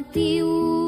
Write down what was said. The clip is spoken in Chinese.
掉。